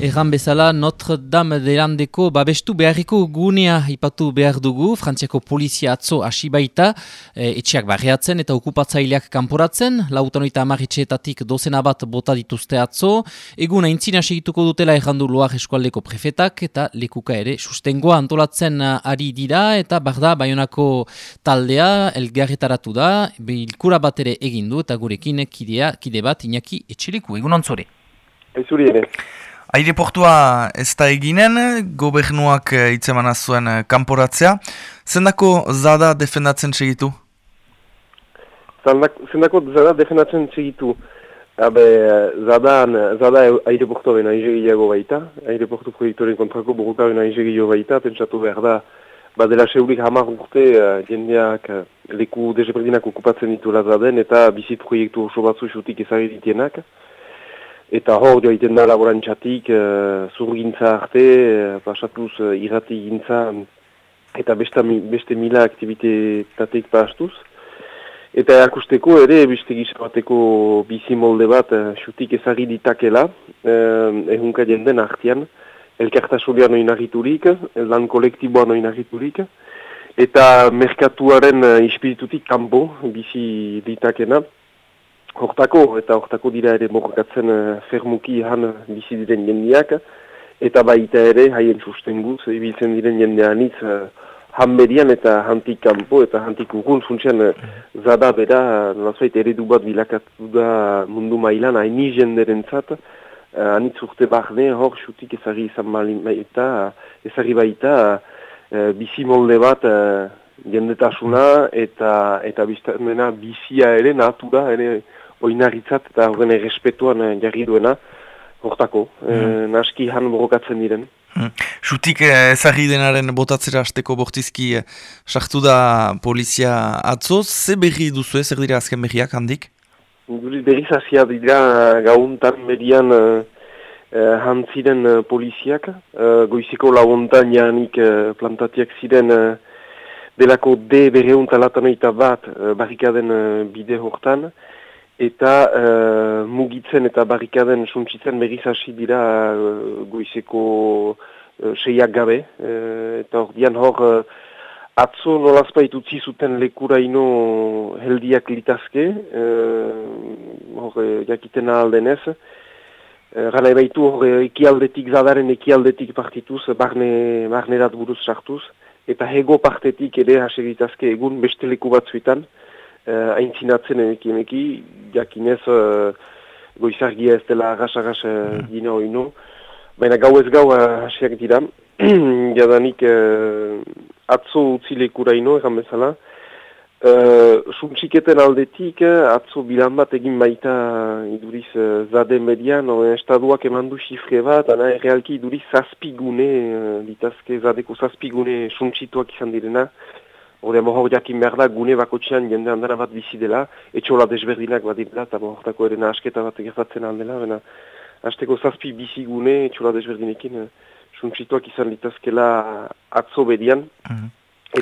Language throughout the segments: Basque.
Erran bezala Notre Dame de Landeko babestu beharriko gunea ipatu behar dugu, Frantziako polizia atzo hasi baita, e, etxeak barriatzen eta okupatzaileak kanporatzen, lautanoita amarritxeetatik dozena bat bota dituzte atzo, egun aintzina segituko dutela errandu loak eskualdeko prefetak eta lekuka ere sustengoa antolatzen ari dira. Eta barda baionako taldea elgarretaratu da, bilkura bat ere egindu eta gurekin kidea, kide bat inaki etxeleku, egun ontzore. Ezuri ere. Aireportua ez da eginen, gobernuak eh, itzemana zuen eh, kanporatzea. Zendako zada defendatzen segitu? Zendako zada defendatzen segitu. Habe, zada, zada aireportua bena izegiago baita. Aireportu proiektoren kontrako buruka bena izegiago baita. Pentsatu behar da, badela seurik hamar urte uh, jendeak leku dezeperdinak okupatzen ditu lazaden eta bizit proiektu oso batzu xutik ezagir ditienak eta hor joa da laborantzatik, uh, zurgintza arte, uh, pasatuz uh, irrati gintza, eta besta, beste mila aktivitetatik pastuz. Eta erakusteko ere, beste gizabateko bizi molde bat, xutik uh, ezagri ditakela, uh, ehunka jenden artian, elkartasulean oinarriturik, lan kolektiboan oinarriturik, eta merkatuaren uh, ispiritutik kanpo bizi ditakena, Hortako, eta hortako dira ere morgatzen uh, fermuki han bizi diren jendeak, eta baita ere haien sustenguz, ibiltzen diren jendean itz, uh, han berian eta hantik kanpo eta hantik urgun, funtsean uh, zada bera, nazait eredu bat bilakatu da mundu mailan, haini jenderen zat, uh, anitz urte barne, hor xutik ezari izan baita, ezari baita, uh, bizi molde bat, uh, jendetasuna eta eta biztamena bizia ere natura ere oinarritzat eta horren errespetuan eh, jarri duena, hortako, mm. e, naski han borokatzen diren. Jutik mm. ezagri denaren botatzera azteko bortizki sartu da polizia atzo, ze berri duzu ez, zer dira azken berriak handik? Duri berri zazia dira gauntan median uh, hantziren uh, poliziak, uh, goiziko laguntan janik uh, plantatiak ziren uh, delako D berreuntalatanoi bat uh, barrikaden uh, bide hortan, eta uh, mugitzen eta barrikaden suntsitzen berriz hasi dira uh, goizeko uh, seiak gabe. Uh, eta hor dian hor uh, atzo nolazpait utzi zuten lekura ino heldiak litazke, uh, hor uh, jakiten aldenez. Uh, Gana ebaitu hor ekialdetik, zadaren ekialdetik partituz, barne, barne buruz sartuz. Eta hego partetik ere hasi egun beste leku batzuetan uh, aintzinatzen emeki emeki, jakinez uh, goizargia ez dela agas-agas uh, dina oinu. Baina gau ez gau hasiak uh, dira, jadanik uh, atzo utzilekura ino, egan bezala. Uh, Suntxiketen aldetik, atzo bilan bat egin baita iduriz uh, zade median, o, estaduak eman du xifre bat, ana errealki iduriz zazpigune, uh, ditazke zadeko zazpigune suntxituak izan direna, Hore, mohor jakin behar da, gune bakotxean jende handara bat bizi dela, etxola desberdinak bat dira, eta mohortako ere asketa bat gertatzen aldela, bena, azteko zazpi bizi gune, etxola desberdinekin, uh, suntsituak izan litazkela atzo bedian, mhm.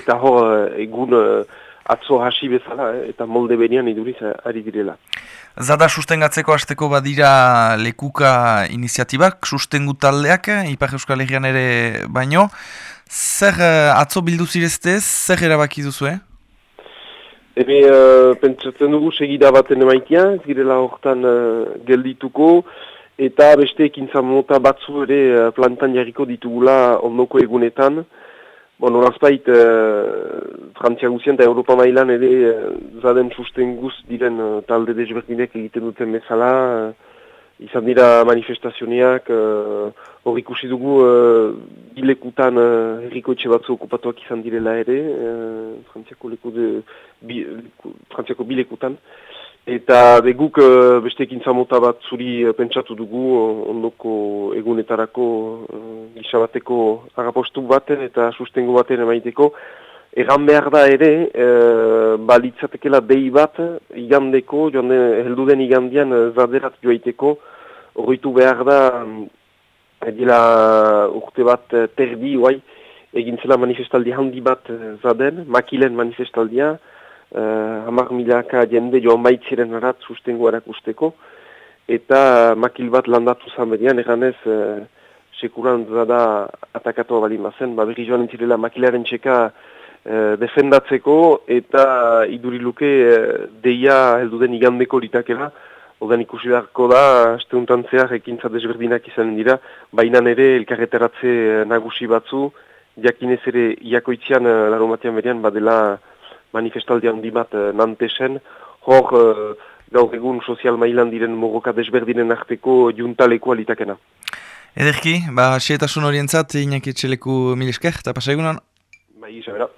eta hor, uh, egun uh, atzo hasi bezala, eta molde bedian iduriz ari direla. Zada sustengatzeko hasteko badira lekuka iniziatibak, sustengu taldeak, Ipar Euskal Herrian ere baino, Zer uh, atzo bildu zireztez, zer erabaki duzu, eh? Ebe, uh, pentsatzen dugu segida baten emaitia, ez girela horretan uh, geldituko, eta beste ekintza mota batzu ere uh, plantan jarriko ditugula ondoko egunetan. Bon, horazpait, uh, Frantzia guzien eta Europa mailan ere uh, zaden susten guz diren uh, talde desberdinek egiten duten bezala, izan dira manifestazioneak, uh, hor ikusi dugu uh, bilekutan uh, herriko etxe batzu okupatuak izan direla ere, uh, frantziako, de, bi, leku, frantziako bilekutan. Eta beguk uh, bestekin zamota bat zuri uh, pentsatu dugu ondoko egunetarako uh, gisabateko agapostu baten eta sustengo baten emaiteko. Egan behar da ere, e, balitzatekela dei bat, igandeko, joan den, heldu den igandian zaderat joaiteko, horretu behar da, edila urte bat terdi, oai, egin zela manifestaldi handi bat zaden, makilen manifestaldia, e, hamar milaka jende joan baitziren arat sustengo erakusteko, eta makil bat landatu zan bedian, eganez, e, sekuran da atakatua bali mazen, ba, berri joan entzirela makilaren txeka e, defendatzeko eta iduriluke e, deia heldu den igandeko litakela, Odan ikusi beharko da, asteuntan zehar ekintza desberdinak izan dira, baina ere elkarreteratze nagusi batzu, jakinez ere iakoitzian, laro matian berian, badela manifestaldia handi bat nantesen, hor gaur egun sozial mailan diren mogoka desberdinen arteko juntaleko alitakena. Ederki, ba, sietasun orientzat, inakitxeleku milisker, eta pasa egunan? Bai, isabera.